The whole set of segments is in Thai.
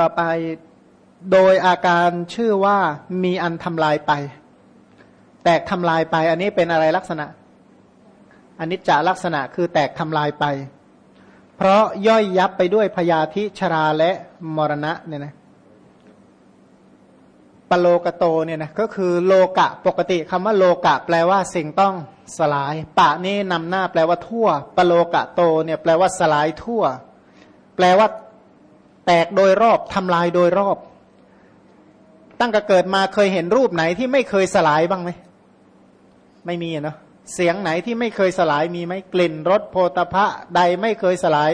ต่อไปโดยอาการชื่อว่ามีอันทำลายไป แตกทำลายไป อันนี้เป็นอะไรลักษณะอันนี้จะลักษณะคือแตกทำลายไป เพราะย่อยยับไปด้วยพยาธิชราและมรณะเนี่ยนะปโลกโตเนี่ยนะก็คือโลกะปกติคำว่าโลกะ แปลว่าสิ่งต้องสลาย ปะนี่นำหน้าแปลว่าทั่ว ปโลกะโตเนี่ยแปลว่าสลายทั่ว แปลว่า แตกโดยรอบทำลายโดยรอบ ตั้งแต่เกิดมาเคยเห็นรูปไหนที่ไม่เคยสลายบ้างไหมไม่มีเนาะเสียงไหนที่ไม่เคยสลายมีไหมกลิ่นรสโพธพะใดไม่เคยสลาย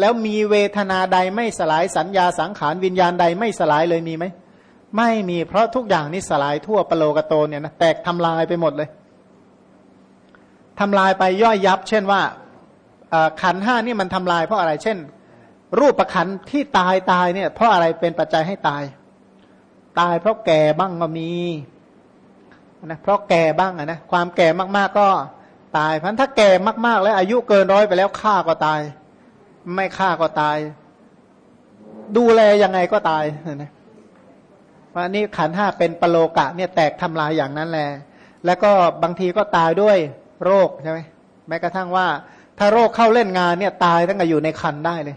แล้วมีเวทนาใดไม่สลายสัญญาสังขารวิญญาณใดไม่สลายเลยมีไหมไม่มีเพราะทุกอย่างนี้สลายทั่วปโลกโตเนี่ยนะแตกทำลายไปหมดเลยทำลายไปย่อยยับ เช่นว่าขันห้านี่มันทำลายเพราะอะไร เช่น รูปประขันที่ตายตายเนี่ย เพราะอะไรเป็นปัจจัยให้ตาย ตายเพราะแก่บ้างก็มีนะเพราะแก่บ้างนะความแก่มากๆก็ตายเพราะถ้าแก่มากๆ แล้ว อายุเกินร้อยไปแล้วฆ่าก็ตาย ไม่ฆ่าก็ตาย ดูแลยังไงก็ตายนะว่านี่ขันห้าเป็นปโลกะ เนี่ยแตกทำลายอย่างนั้นแหละแล้วก็บางทีก็ตายด้วยโรคใช่ไหมแม้กระทั่งว่า ถ้าโรคเข้าเล่นงานเนี่ยตายตั้งแต่อยู่ในคันได้เลย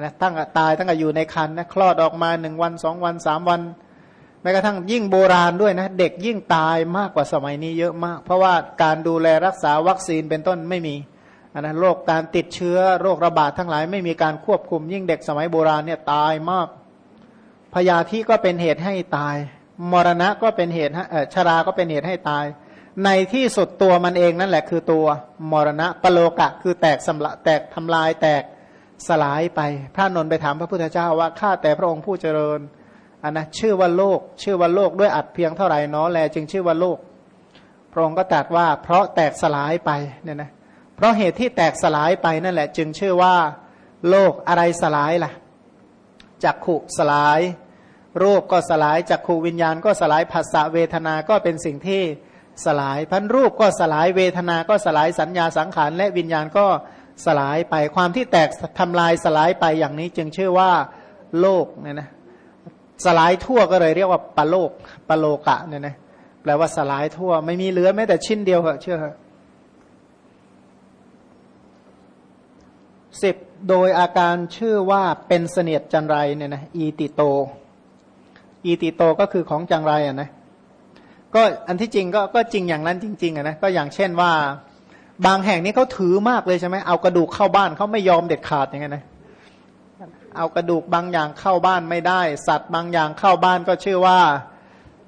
นะตั้งตายตั้งแต่อยู่ในคันนะคลอดออกมาหนึ่งวันสองวันสามวันแม้กระทั่งยิ่งโบราณด้วยนะ เด็กยิ่งตายมากกว่าสมัยนี้เยอะมาก เพราะว่าการดูแลรักษาวัคซีนเป็นต้นไม่มีนนะโรคการติดเชื้อโรคระบาดทั้งหลาย ไม่มีการควบคุม ยิ่งเด็กสมัยโบราณเนี่ยตายมากพยาธิก็เป็นเหตุให้ตาย มรณะก็เป็นเหตุชราก็เป็นเหตุให้ตาย ในที่สุดตัวมันเองนั่นแหละคือตัวมรณะปโลกะคือแตกสำละแตกทำลายแตก สลายไป พระนนท์ไปถามพระพุทธเจ้าว่าข้าแต่พระองค์ผู้เจริญอันนะชื่อว่าโลก ชื่อว่าโลกด้วยอัดเพียงเท่าไหร่น้อแลจึงชื่อว่าโลก พระองค์ก็ตรัสว่าเพราะแตกสลายไปเนี่ยนะเพราะเหตุที่แตกสลายไปนั่นแหละ จึงชื่อว่า โลกอะไรสลายล่ะจักขุสลาย รูปก็สลายจักขูวิญญาณก็สลายภาษาเวทนาก็เป็นสิ่งที่สลายพันรูปก็สลายเวทนาก็สลายสัญญาสังขารและวิญญาณก็ สลายไปความที่แตกทำลายสลายไปอย่างนี้จึงชื่อว่าโลกเนี่ยนะสลายทั่วก็เลยเรียกว่าปโลกปโลกะเนี่ยนะแปลว่าสลายทั่ว ไม่มีเหลือแม้แต่ชิ้นเดียวเหรอเชื่อเหรอสิบโดยอาการชื่อว่าเป็นเสนียดจันไรเนี่ยนะอีติโต อีติโตก็คือของจังไรอะนะก็อันที่จริงก็ก็จริงอย่างนั้นจริง ๆอะนะก็อย่างเช่นว่า บางแห่งนี้เขาถือมากเลยใช่ไหมเอากระดูกเข้าบ้านเขาไม่ยอมเด็ดขาดอย่างเงี้ยนะเอากระดูกบางอย่างเข้าบ้านไม่ได้ สัตว์บางอย่างเข้าบ้านก็ชื่อว่า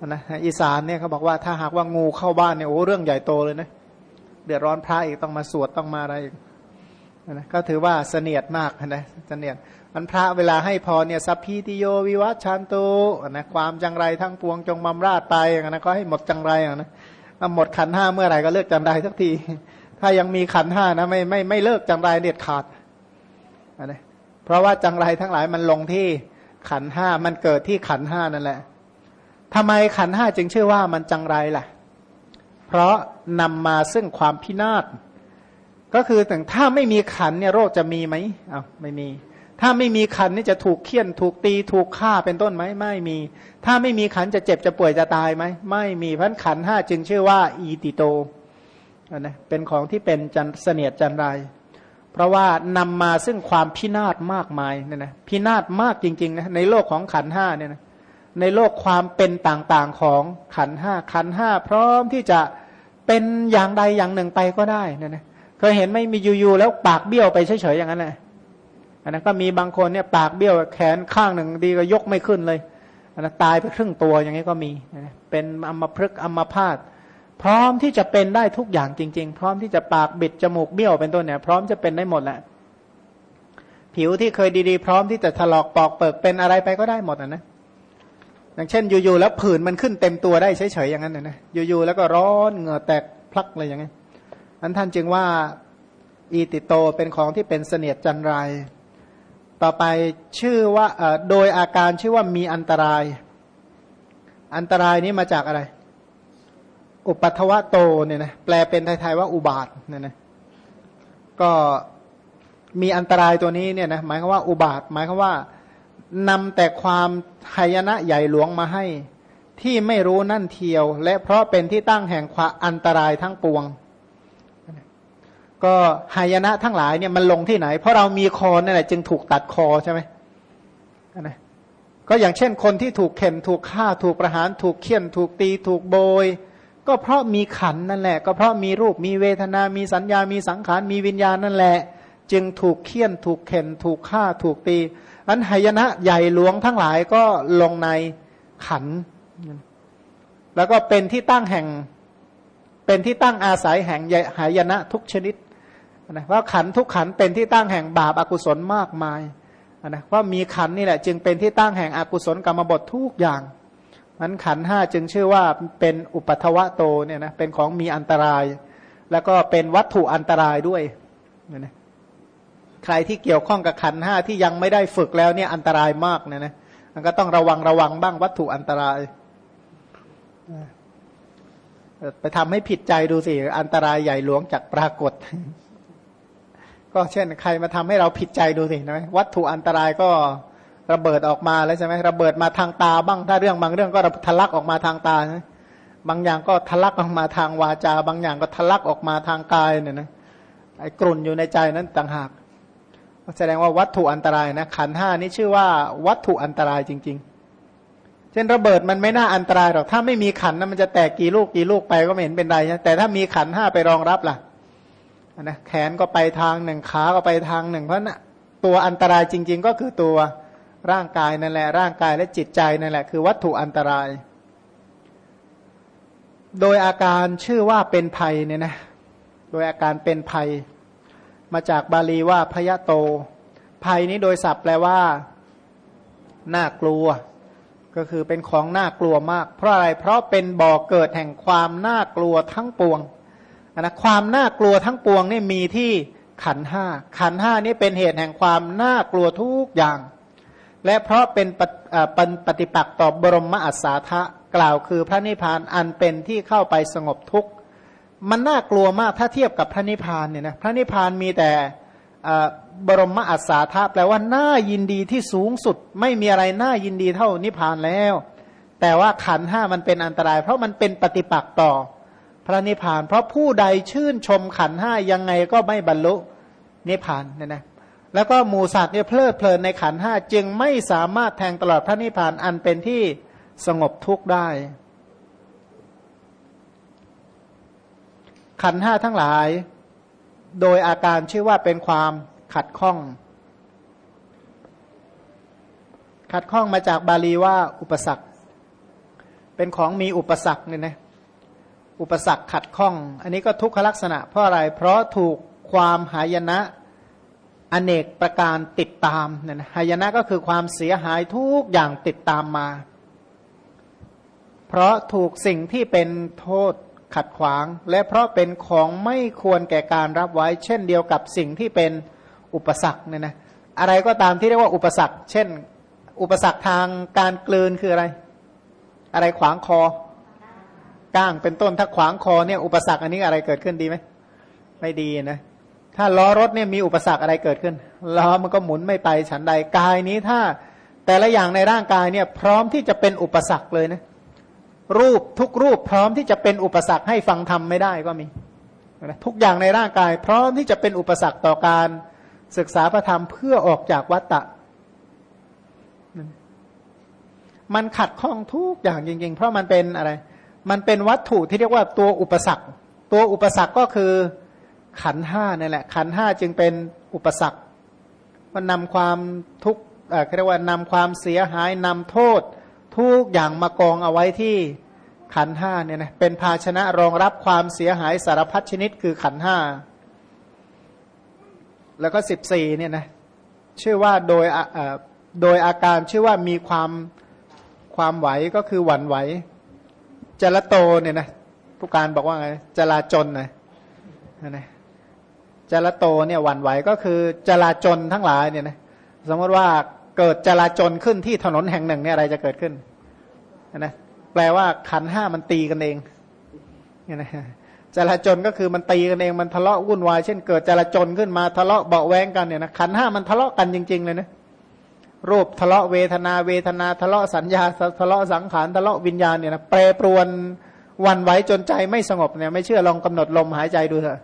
นะอีสานเนี่ยเขาบอกว่าถ้าหากว่างูเข้าบ้านเนี่ยโอ้เรื่องใหญ่โตเลยนะเดือดร้อนพระอีกต้องมาสวดต้องมาอะไรอีกนะก็ถือว่าเสนียดมากนะเสนียดมันพระเวลาให้พรเนี่ยสัพพีติโยวิวัชชันตุนะความจังไรทั้งปวงจงบำราดไปนะก็ให้หมดจังไรนะหมดขันห้าเมื่อไหร่ก็เลิกจังไรสักที ถ้ายังมีขันห้านะไม่ไม่ไม่เลิกจังไรเด็ดขาดนะเพราะว่าจังไรทั้งหลายมันลงที่ขันห้ามันเกิดที่ขันห้านั่นแหละทำไมขันห้าจึงชื่อว่ามันจังไรล่ะ เพราะนำมาซึ่งความพินาศก็คือถึงถ้าไม่มีขันเนี่ยโรคจะมีไหมอ้าวไม่มี ถ้าไม่มีขันนี่จะถูกเคี่ยนถูกตีถูกฆ่าเป็นต้นไหมไม่มี ถ้าไม่มีขันจะเจ็บจะป่วยจะตายไหมไม่มีเพราะขันห้าจึงชื่อว่า อีติโต นะเป็นของที่เป็นจันเสนียดจันไร เพราะว่านำมาซึ่งความพินาศมากมายเนี่ยนะพินาศมากจริงๆนะในโลกของขันห้าเนี่ยนะในโลกความเป็นต่างๆของขันห้าขันห้าพร้อมที่จะเป็นอย่างใดอย่างหนึ่งไปก็ได้เนี่ยนะเคยเห็นไม่มีอยู่ๆแล้วปากเบี้ยวไปเฉยๆอย่างนั้นแหละอันนั้นก็มีบางคนเนี่ยปากเบี้ยวแขนข้างหนึ่งดีก็ยกไม่ขึ้นเลยอันนั้นตายไปครึ่งตัวอย่างนี้ก็มีเป็นอัมพฤกษ์อัมพาต พร้อมที่จะเป็นได้ทุกอย่างจริง ๆ พร้อมที่จะปากบิดจมูกเบี้ยวเป็นต้นเนี่ย พร้อมจะเป็นได้หมดแหละผิวที่เคยดีๆ พร้อมที่จะถลอกปอกเปิกเป็นอะไรไปก็ได้หมดนะอย่างเช่นอยู่ๆแล้วผื่นมันขึ้นเต็มตัวได้เฉยๆอย่างนั้นนะอยู่ๆแล้วก็ร้อนเหงื่อแตกพลักเลยอย่างนี้อันท่านจึงว่าอีติโตเป็นของที่เป็นเสนียดจันไร ต่อไปชื่อว่าโดยอาการชื่อว่ามีอันตราย อันตรายนี้มาจากอะไร อุปัทวะโตเนี่ยนะแปลเป็นไทยๆว่าอุบาทเนี่ยนะก็มีอันตรายตัวนี้เนี่ยนะหมายความว่าอุบาท หมายความว่านำแต่ความหายนะใหญ่หลวงมาให้ ที่ไม่รู้นั่นเทียว และเพราะเป็นที่ตั้งแห่งความอันตรายทั้งปวง ก็หายนะทั้งหลายเนี่ยมันลงที่ไหน เพราะเรามีคอนั่แหละจึงถูกตัดคอใช่ไหมนะก็อย่างเช่นคนที่ถูกเข็นถูกฆ่าถูกประหาร ถูกเคี่ยน ถูกตี ถูกโบย ก็เพราะมีขันนั่นแหละ ก็เพราะมีรูปมีเวทนา มีสัญญา มีสังขาร มีวิญญาณนั่นแหละ จึงถูกเคี่ยนถูกเข็น ถูกฆ่าถูกตีอันหายนะใหญ่หลวงทั้งหลายก็ลงในขัน แล้วก็เป็นที่ตั้งแห่ง เป็นที่ตั้งอาศัยแห่งหายนะทุกชนิดนะว่าขันทุกขันเป็นที่ตั้งแห่งบาปอากุศลมากมายนะว่ามีขันนี่แหละ จึงเป็นที่ตั้งแห่งอกุศลกรรมบททุกอย่าง มันขันห้าจึงชื่อว่าเป็นอุปัทวะโตเนี่ยนะเป็นของมีอันตราย แล้วก็เป็นวัตถุอันตรายด้วยเนี่ยนะใครที่เกี่ยวข้องกับขันห้าที่ยังไม่ได้ฝึกแล้วเนี่ยอันตรายมากเนี่ยนะมันก็ต้องระวังระวังบ้างวัตถุอันตรายไปทำให้ผิดใจดูสิ อันตรายใหญ่หลวงจากปรากฏ ก็เช่น ใครมาทำให้เราผิดใจดูสินะวัตถุอันตรายก็ ระเบิดออกมาแล้วใช่ไหมระเบิดมาทางตาบ้าง ถ้าเรื่องบางเรื่องก็ทะลักออกมาทางตาบางอย่างก็ทะลักออกมาทางวาจา บางอย่างก็ทะลักออกมาทางกายเนี่ยนะไอ้กลุ่นอยู่ในใจนั้นต่างหากแสดงว่าวัตถุอันตรายนะขันห้านี้ชื่อว่าวัตถุอันตรายจริง ๆ เช่นระเบิดมันไม่น่าอันตรายหรอกถ้าไม่มีขันนะมันจะแตกกี่ลูกกี่ลูกไปก็ไม่เห็นเป็นไรนะแต่ถ้ามีขันห้าไปรองรับล่ะนะแขนก็ไปทางหนึ่งขาก็ไปทางหนึ่งเพราะนะตัวอันตรายจริง ๆ ก็คือตัว ร่างกายนั่นแหละร่างกายและจิตใจนั่นแหละคือวัตถุอันตราย โดยอาการชื่อว่าเป็นภัยเนี่ยนะโดยอาการเป็นภัย มาจากบาลีว่าพยะโต ภัยนี้โดยศัพท์แปลว่าน่ากลัว ก็คือเป็นของน่ากลัวมาก เพราะอะไรเพราะเป็นบ่อกเกิดแห่งความน่ากลัวทั้งปวงนะความน่ากลัวทั้งปวงนี่มีที่ขันห้าขันห้านี่เป็นเหตุแห่งความน่ากลัวทุกอย่าง และเพราะเป็นปฏิปักษ์ต่อบรมอัศาทะกล่าวคือพระนิพพานอันเป็นที่เข้าไปสงบทุกข์มันน่ากลัวมากถ้าเทียบกับพระนิพพานเนี่ยนะพระนิพพานมีแต่บรมอัศาทะแปลว่าน่ายินดีที่สูงสุด ไม่มีอะไรน่ายินดีเท่านิพพานแล้ว แต่ว่าขันห้ามันเป็นอันตราย เพราะมันเป็นปฏิปักษ์ต่อ พระนิพพาน เพราะผู้ใดชื่นชมขันห้ายังไงก็ไม่บรรลุนิพพานเนี่ยนะ แล้วก็หมูสัตว์เนี่ยเพลิดเพลินในขันห้าจึงไม่สามารถแทงตลอดพระนิพพานอันเป็นที่สงบทุกข์ได้ ขันห้าทั้งหลาย โดยอาการชื่อว่าเป็นความขัดข้อง ขัดข้องมาจากบาลีว่า อุปสรรค เป็นของมีอุปสรรคเนี่ยนะอุปสรรคขัดข้อง อันนี้ก็ทุกขลักษณะเพราะอะไร เพราะถูกความหายนะ อเนกประการติดตามเนี่ยนะหายนะก็คือความเสียหายทุกอย่างติดตามมา เพราะถูกสิ่งที่เป็นโทษขัดขวาง และเพราะเป็นของไม่ควรแก่การรับไว้ เช่นเดียวกับสิ่งที่เป็นอุปสรรคเนี่ยนะอะไรก็ตามที่เรียกว่าอุปสรรค เช่น อุปสรรคทางการกลืนคืออะไร อะไรขวางคอ ก้างเป็นต้นถ้าขวางคอเนี่ยอุปสรรคอันนี้อะไรเกิดขึ้นดีไหมไม่ดีนะ ถ้าล้อรถเนี่ยมีอุปสรรคอะไรเกิดขึ้นล้อมันก็หมุนไม่ไปฉันใดกายนี้ถ้าแต่ละอย่างในร่างกายเนี่ยพร้อมที่จะเป็นอุปสรรคเลยนะรูปทุกรูปพร้อมที่จะเป็นอุปสรรคให้ฟังธรรมไม่ได้ก็มีทุกอย่างในร่างกาย พร้อมที่จะเป็นอุปสรรคต่อการศึกษาพระธรรมเพื่อออกจากวัฏฏะมันขัดข้องทุกอย่างจริง ๆ เพราะมันเป็นอะไร มันเป็นวัตถุที่เรียกว่าตัวอุปสรรค ตัวอุปสรรคก็คือ ขันห้านี่แหละ ขันห้าจึงเป็นอุปสรรคมันนำความทุกข์เรียกว่านำความเสียหายนำโทษ ทุกอย่างมากองเอาไว้ที่ขันห้าเนี่ยนะเป็นภาชนะรองรับความเสียหายสารพัดชนิดคือขันห้าแล้วก็สิบสี่เนี่ยนะชื่อว่าโดยโดยอาการชื่อว่ามีความความไหวก็คือหวั่นไหวจลโตเนี่ยนะผู้การบอกว่าไงจลาจนนะนะ จลโตเนี่ยหวั่นไหวก็คือจลาจนทั้งหลายเนี่ยนะสมมติว่าเกิดจลาจนขึ้นที่ถนนแห่งหนึ่งเนี่ยอะไรจะเกิดขึ้นนะแปลว่าขันห้ามันตีกันเองเนี่ยนะจลาจนก็คือมันตีกันเองมันทะเลาะวุ่นวายเช่นเกิดจลาจนขึ้นมาทะเลาะเบาแวงกันเนี่ยนะขันห้ามันทะเลาะกันจริง ๆ เลยนะรูปทะเลาะเวทนาเวทนาทะเลาะสัญญาทะเลาะสังขารทะเลาะวิญญาณเนี่ยนะแปรปรวนวันไหวจนใจไม่สงบเนี่ยไม่เชื่อลองกำหนดลมหายใจดูเถอะ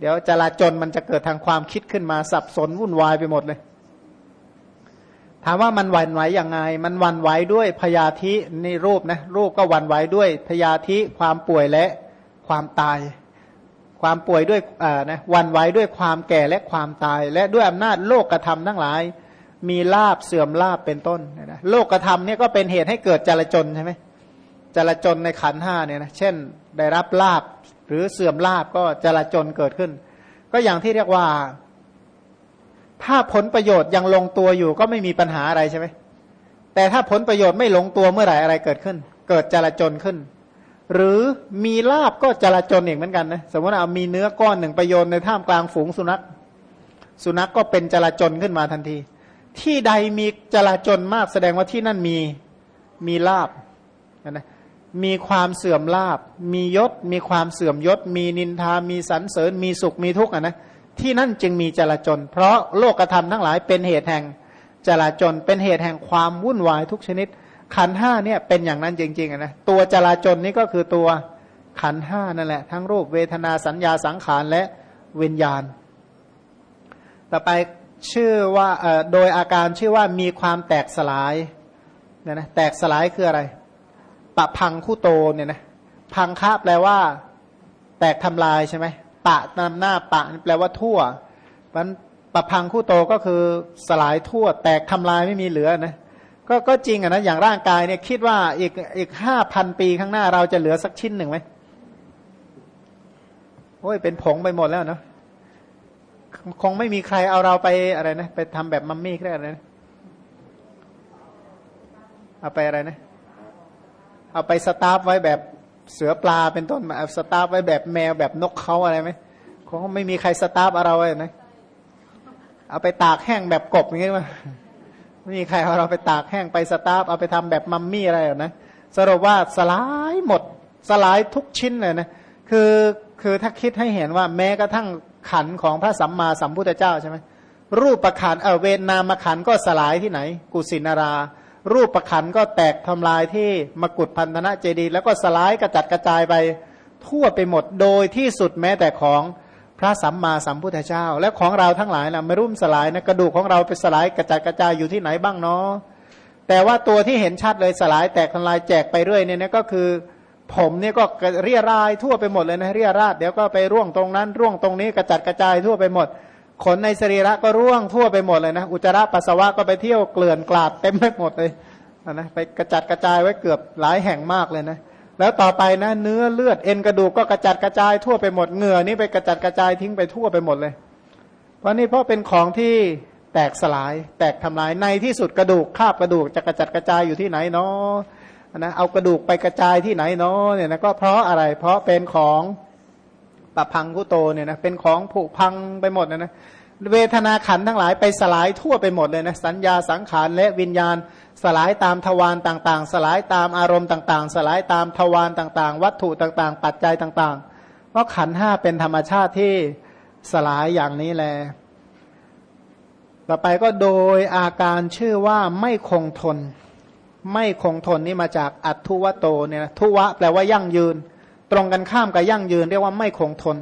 เดี๋ยวจราจนมันจะเกิดทางความคิดขึ้นมาสับสนวุ่นวายไปหมดเลย ถามว่ามันวันไหวอยังไง มันวันไหวด้วยพยาธินี่รูปนะรูปก็วันไหวด้วยพยาธิความป่วยและความตาย ความป่วยด้วยอ่านะวันไหวด้วยความแก่และความตาย และด้วยอำนาจโลกกระทำทั้งหลาย มีลาบเสื่อมลาบเป็นต้นนะโลกกระทำเนี่ยก็เป็นเหตุให้เกิดจรจนใช่ไหมจรจนในขันห้าเนี่ยนะเช่น ได้รับลาบ หรือเสื่อมลาบก็จรจนเกิดขึ้น ก็อย่างที่เรียกว่า ถ้าผลประโยชน์ยังลงตัวอยู่ก็ไม่มีปัญหาอะไรใช่ไหมแต่ถ้าผลประโยชน์ไม่ลงตัวเมื่อไหร่อะไรเกิดขึ้น เกิดจรจนขึ้น หรือมีลาบก็จรจนอีกเหมือนกันนะสมมติเอามีเนื้อก้อนหนึ่งประโยชน์ในท่ามกลางฝูงสุนัข สุนัขกก็เป็นจรจนขึ้นมาทันที ที่ใดมีจรจนมากแสดงว่าที่นั่นมีมีลาบนะ มีความเสื่อมลาบ มียศ มีความเสื่อมยศ มีนินทา มีสรรเสริญ มีสุข มีทุกข์อะนะ ที่นั่นจึงมีจลาจล เพราะโลกธรรมทั้งหลายเป็นเหตุแห่งจลาจล เป็นเหตุแห่งความวุ่นวายทุกชนิด ขันห้าเนี่ยเป็นอย่างนั้นจริงๆอะนะ ตัวจลาจลนี่ก็คือตัวขันห้านั่นแหละ ทั้งรูปเวทนาสัญญาสังขารและวิญญาณ ต่อไปชื่อว่าโดยอาการชื่อว่ามีความแตกสลายนะแตกสลายคืออะไร ปะพังคู่โตเนี่ยนะพังคะแปลว่า แตกทำลายใช่ไหมปะนำหน้าปะแปลว่าทั่วมันปะพังคู่โตก็คือสลายทั่ว แตกทำลายไม่มีเหลือนะก็ก็จริงอะนะอย่างร่างกายเนี่ยคิดว่าอีกอีกห้าพันปีข้างหน้าเราจะเหลือสักชิ้นหนึ่งไหมโอ้ยเป็นผงไปหมดแล้วเนาะคงไม่มีใครเอาเราไปอะไรนะ ไปทำแบบมัมมี่ก็ได้นะเอาไปอะไรนะ เอาไปสตัฟฟ์ไว้แบบเสือปลาเป็นต้นมาสตัฟฟ์ไว้แบบแมวแบบนกเขาอะไรไหมคงไม่มีใครสตัฟฟ์เราไว้นะเอาไปตากแห้งแบบกบอย่างเงี้ยมาไม่มีใครเอาเราไปตากแห้งไปสตัฟฟ์เอาไปทำแบบมัมมี่อะไรนะสรุปว่าสลายหมดสลายทุกชิ้นเลยนะคือคือถ้าคิดให้เห็นว่าแม้กระทั่งขันธ์ของพระสัมมาสัมพุทธเจ้าใช่ไหมรูปประขันเออเวนามขันก็สลายที่ไหน กุสินารา รูปประคันก็แตกทำลายที่มกุฏพันธนะเจดี แล้วก็สลายกระจัดกระจายไปทั่วไปหมดโดยที่สุดแม้แต่ของพระสัมมาสัมพุทธเจ้า และของเราทั้งหลายนะไม่รุ่มสลายนะกระดูกของเราไปสลายกระจัดกระจายอยู่ที่ไหนบ้างเนาะแต่ว่าตัวที่เห็นชัดเลยสลายแตกทำลายแจกไปเรื่อยเนี่ยนะก็คือ ผมเนี่ยก็เรียรายทั่วไปหมดเลยนะเรียราดเดี๋ยวก็ไปร่วงตรงนั้น ร่วงตรงนี้กระจัดกระจายทั่วไปหมด ขนในสรีระก็ร่วงทั่วไปหมดเลยนะ อุจจาระปัสสาวะก็ไปเที่ยวเกลื่อนกลาดเต็มไปหมดเลยนะไปกระจัดกระจายไว้เกือบหลายแห่งมากเลยนะแล้วต่อไปนะ เนื้อเลือดเอ็นกระดูกก็กระจัดกระจายทั่วไปหมดเหงื่อนี่ไปกระจัดกระจายทิ้งไปทั่วไปหมดเลย เพราะนี่เพราะเป็นของที่แตกสลาย แตกทำลายในที่สุดกระดูกคาบกระดูกจะกระจัดกระจายอยู่ที่ไหนเนาะนะเอากระดูกไปกระจายที่ไหนเนาะเนี่ยนะก็เพราะอะไรเพราะเป็นของ ปะพังกุโตเนี่ยนะเป็นของผุพังไปหมดนะนะเวทนาขันทั้งหลายไปสลายทั่วไปหมดเลยนะสัญญาสังขารและวิญญาณสลายตามทวารต่างๆ สลายตามอารมณ์ต่างๆ สลายตามทวารต่างๆ วัตถุต่างๆ ปัจจัยต่างๆ เพราะขันห้าเป็นธรรมชาติที่สลายอย่างนี้แหละต่อไปก็โดยอาการชื่อว่าไม่คงทน ไม่คงทนนี่มาจากอัตุวโตเนี่ยทุวะแปลว่ายั่งยืน ตรงกันข้ามกับยั่งยืนเรียกว่าไม่คงทน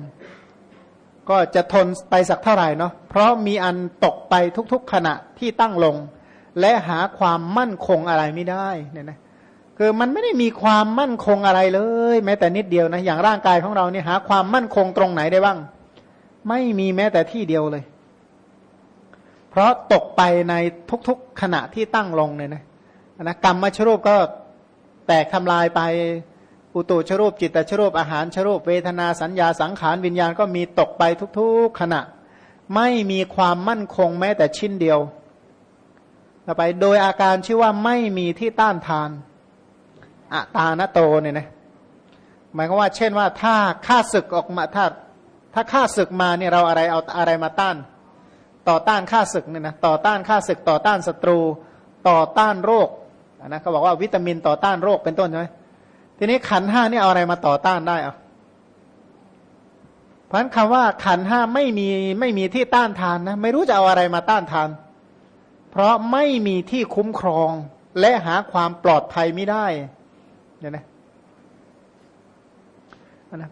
ก็จะทนไปสักเท่าไหร่เนาะเพราะมีอันตกไปทุกๆขณะที่ตั้งลง และหาความมั่นคงอะไรไม่ได้เนี่ยนะคือมันไม่ได้มีความมั่นคงอะไรเลย แม้แต่นิดเดียวนะอย่างร่างกายของเราเนี่ยหาความมั่นคงตรงไหนได้บ้าง ไม่มีแม้แต่ที่เดียวเลย เพราะตกไปในทุกๆขณะที่ตั้งลงเนี่ยนะนะกรรมมชรูปก็แตกทำลายไป อุตุชรูปจิตตชรูปอาหารชรูปเวทนาสัญญาสังขารวิญญาณก็มีตกไปทุกๆขณะ ไม่มีความมั่นคงแม้แต่ชิ้นเดียวต่อไปโดยอาการชื่อว่าไม่มีที่ต้านทานอะตานโตเนี่ยนะหมายความว่า เช่นว่าถ้าข้าศึกออกมาถ้าถ้าข้าศึกมาเนี่ยเราอะไรเอาอะไรมาต้าน ต่อต้านข้าศึกเนี่ยนะต่อต้านข้าศึกต่อต้านศัตรู ต่อต้านโรคนะเขาบอกว่าวิตามินต่อต้านโรคเป็นต้นใช่ไหม ทีนี้ขันห้านี่เอาอะไรมาต่อต้านได้อะเพราะนั้นคำว่าขันห้าไม่มีไม่มีที่ต้านทานนะไม่รู้จะเอาอะไรมาต้านทาน เพราะไม่มีที่คุ้มครองและหาความปลอดภัยไม่ได้เนี่ยนะนะ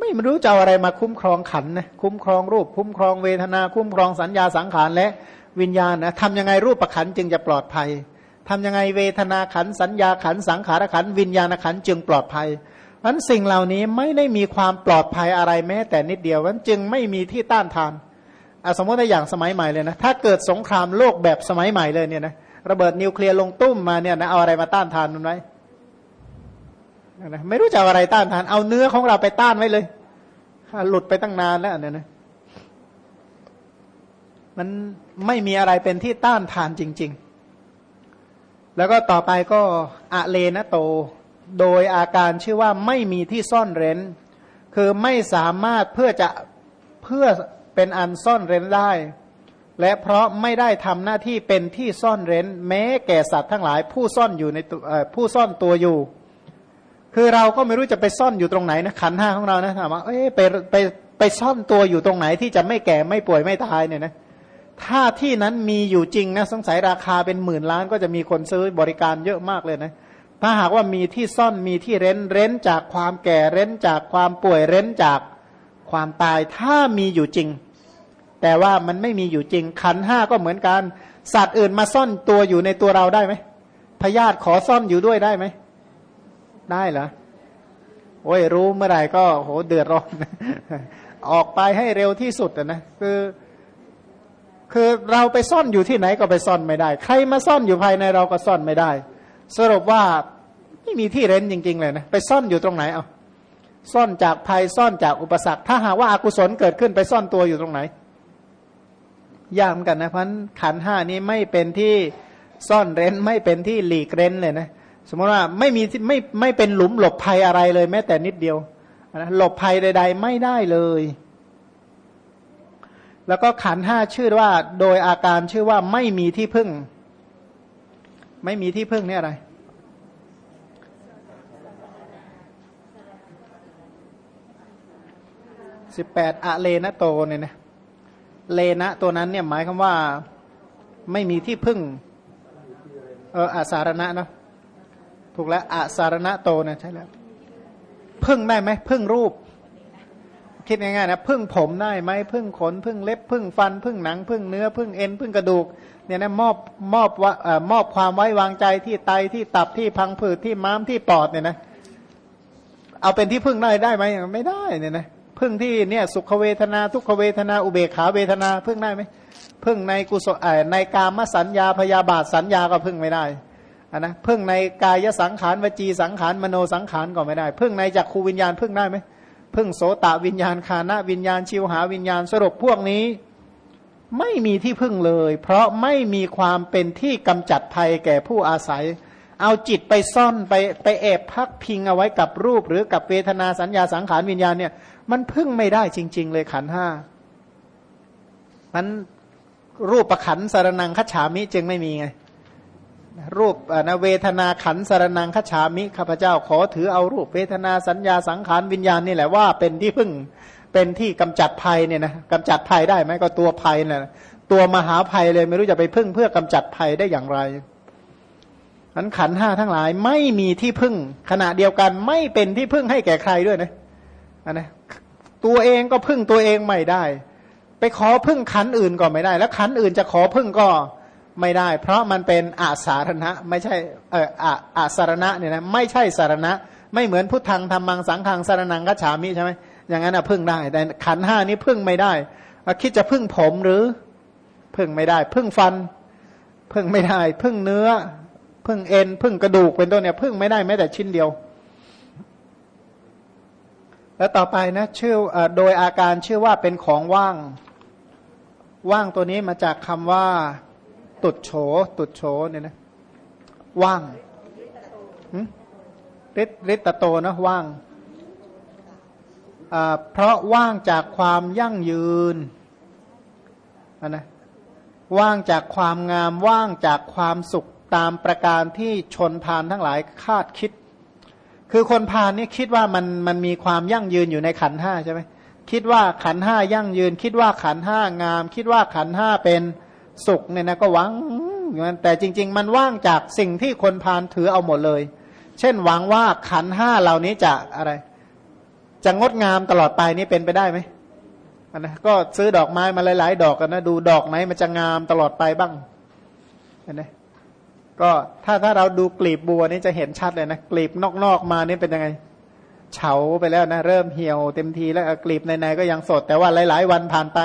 ไม่รู้จะเอาอะไรมาคุ้มครองขันนะคุ้มครองรูป คุ้มครองเวทนา คุ้มครองสัญญาสังขารและวิญญาณนะทำยังไงรูปประขันจึงจะปลอดภัย ทำยังไงเวทนาขันสัญญาขันสังขารขันวิญญาณขันจึงปลอดภัยเพราะสิ่งเหล่านี้ไม่ได้มีความปลอดภัยอะไรแม้ แต่นิดเดียวมันจึงไม่มีที่ต้านทานสมมติในอย่างสมัยใหม่เลยนะถ้าเกิดสงครามโลกแบบสมัยใหม่เลยเนี่ยนะระเบิดนิวเคลียร์ลงตุ้มมาเนี่ยนะเอาอะไรมาต้านทานมันไว้ไม่รู้จะอะไรต้านทาน เอาเนื้อของเราไปต้านไว้เลยหลุดไปตั้งนานแล้วเนี่ยนะมันไม่มีอะไรเป็นที่ต้านทานจริง ๆ แล้วก็ต่อไปก็อะเลนะโต โดยอาการชื่อว่าไม่มีที่ซ่อนเร้น คือไม่สามารถเพื่อจะเพื่อเป็นอันซ่อนเร้นได้ และเพราะไม่ได้ทำหน้าที่เป็นที่ซ่อนเร้น แม้แก่สัตว์ทั้งหลายผู้ซ่อนอยู่ในผู้ซ่อนตัวอยู่ คือเราก็ไม่รู้จะไปซ่อนอยู่ตรงไหนนะขันห้าของเรานะถามว่าเอ้ไปไปไปซ่อนตัวอยู่ตรงไหนที่จะไม่แก่ไม่ป่วยไม่ตายเนี่ยนะ ถ้าที่นั้นมีอยู่จริงนะสงสัยราคาเป็นหมื่นล้านก็จะมีคนซื้อบริการเยอะมากเลยนะถ้าหากว่ามีที่ซ่อนมีที่เร้นเร้นจากความแก่เร้นจากความป่วยเร้นจากความตายถ้ามีอยู่จริง แต่ว่ามันไม่มีอยู่จริง ขันห้าก็เหมือนกัน สัตว์อื่นมาซ่อนตัวอยู่ในตัวเราได้ไหมพยาธิขอซ่อนอยู่ด้วยได้ไหมได้เหรอโอ้ยรู้เมื่อไหร่ก็โหเดือดร้อน ออกไปให้เร็วที่สุดนะคือ คือเราไปซ่อนอยู่ที่ไหนก็ไปซ่อนไม่ได้ ใครมาซ่อนอยู่ภายในเราก็ซ่อนไม่ได้ สรุปว่าไม่มีที่เร้นจริง ๆ เลยนะไปซ่อนอยู่ตรงไหนเอาซ่อนจากภัยซ่อนจากอุปสรรค ถ้าหากว่าอากุศลเกิดขึ้นไปซ่อนตัวอยู่ตรงไหน ยากเหมือนกันนะเพราะขันห้านี้ไม่เป็นที่ซ่อนเร้นไม่เป็นที่หลีกเร้นเลยนะสมมติว่าไม่มีไม่ไม่เป็นหลุมหลบภัยอะไรเลย แม้แต่นิดเดียวนะหลบภัยใด ๆ ไม่ได้เลย แล้วก็ขันห้าชื่อว่า โดยอาการชื่อว่าไม่มีที่พึ่ง ไม่มีที่พึ่งเนี่ยอะไร สิบแปดอะเลนะโตเนี่ยนะเลนะตัวนั้นเนี่ยหมายคำว่า ไม่มีที่พึ่ง เอออาสารณะเนาะถูกแล้วอาสารณะโตเนี่ยใช่แล้ว พึ่งได้ไหมพึ่งรูป คิดง่ายๆนะพึ่งผมได้ไหมพึ่งขนพึ่งเล็บพึ่งฟัน พึ่งหนัง พึ่งเนื้อพึ่งเอ็นพึ่งกระดูกเนี่ยนะมอบมอบว่ามอบความไว้วางใจที่ไตที่ตับที่พังผืดที่ม้ามที่ปอดเนี่ยนะเอาเป็นที่พึ่งได้ได้ไหมไม่ได้เนี่ยนะพึ่งที่เนี่ยสุขเวทนาทุกขเวทนาอุเบกขาเวทนาพึ่งได้ไหมพึ่งในกุศลในกามสัญญาพยาบาทสัญญาก็พึ่งไม่ได้อะนะพึ่งในกายสังขารวจีสังขารมโนสังขารก็ไม่ได้ พึ่งในจักขูวิญญาณพึ่งได้ไหม พึ่งโสตวิญญาณคานะวิญญาณชิวหาวิญญาณสรุปพวกนี้ ไม่มีที่พึ่งเลย เพราะไม่มีความเป็นที่กำจัดภัยแก่ผู้อาศัย เอาจิตไปซ่อนไปไปแอบพักพิงเอาไว้กับรูป หรือกับเวทนาสัญญาสังขารวิญญาณเนี่ย มันพึ่งไม่ได้จริง ๆ เลยขันห้ามันรูปประขันสารนังคัจฉามิจึงไม่มีไง รูปนะเวทนาขันสารนังขฉามิข้าพเจ้าขอถือเอารูปเวทนาสัญญาสังขารวิญญาณนี่แหละว่าเป็นที่พึ่งเป็นที่กำจัดภัยเนี่ยนะกำจัดภัยได้ไหมก็ตัวภัยน่ะตัวมหาภัยเลยไม่รู้จะไปพึ่งเพื่อกำจัดภัยได้อย่างไรนั้นขันห้าทั้งหลายไม่มีที่พึ่ง ขณะเดียวกันไม่เป็นที่พึ่งให้แก่ใครด้วยนะนะตัวเองก็พึ่งตัวเองไม่ได้ ไปขอพึ่งขันอื่นก็ไม่ได้ แล้วขันอื่นจะขอพึ่งก็ ไม่ได้ เพราะมันเป็นอาสารณะไม่ใช่เอออาอาสารณะเนี่ยนะไม่ใช่สารณะ ไม่เหมือนพุทธังธรรมังสังขังสารนังกัจฉามิใช่ไหมอย่างนั้นอะพึ่งได้ แต่ขันห้านี้พึ่งไม่ได้คิดจะพึ่งผมหรือพึ่งไม่ได้ พึ่งฟัน พึ่งไม่ได้ พึ่งเนื้อ พึ่งเอ็น พึ่งกระดูกเป็นต้นเนี่ย พึ่งไม่ได้แม้แต่ชิ้นเดียว แล้วต่อไปนะชื่อโดยอาการชื่อว่าเป็นของว่าง ว่างตัวนี้มาจากคำว่า ตุดโฉตุดโฉเนี่ยนะว่างฤทธิ์ฤทธิ์โตนะว่างเพราะว่างจากความยั่งยืนนะว่างจากความงามว่างจากความสุขตามประการที่ชนพานทั้งหลายคาดคิด คือคนพานนี่คิดว่ามันมันมีความยั่งยืนอยู่ในขันห้าใช่ไหมคิดว่าขันห้ายั่งยืน คิดว่าขันห้างาม คิดว่าขันห้าเป็น สุขเนี่ยนะก็หวังอย่างนั้นแต่จริง ๆ มันว่างจากสิ่งที่คนพานถือเอาหมดเลย เช่นหวังว่าขันห้าเหล่านี้จะอะไร จะงดงามตลอดไปนี่เป็นไปได้ไหมนะก็ซื้อดอกไม้มาหลายๆ ดอกกันนะดูดอกไหนมันจะงามตลอดไปบ้างเห็นไหมก็ถ้าถ้าเราดูกลีบบัวนี่จะเห็นชัดเลยนะกลีบนอกๆมานี่เป็นยังไงเฉาไปแล้วนะเริ่มเหี่ยวเต็มทีแล้วกลีบในๆก็ยังสด แต่ว่าหลาย ๆ วันผ่านไป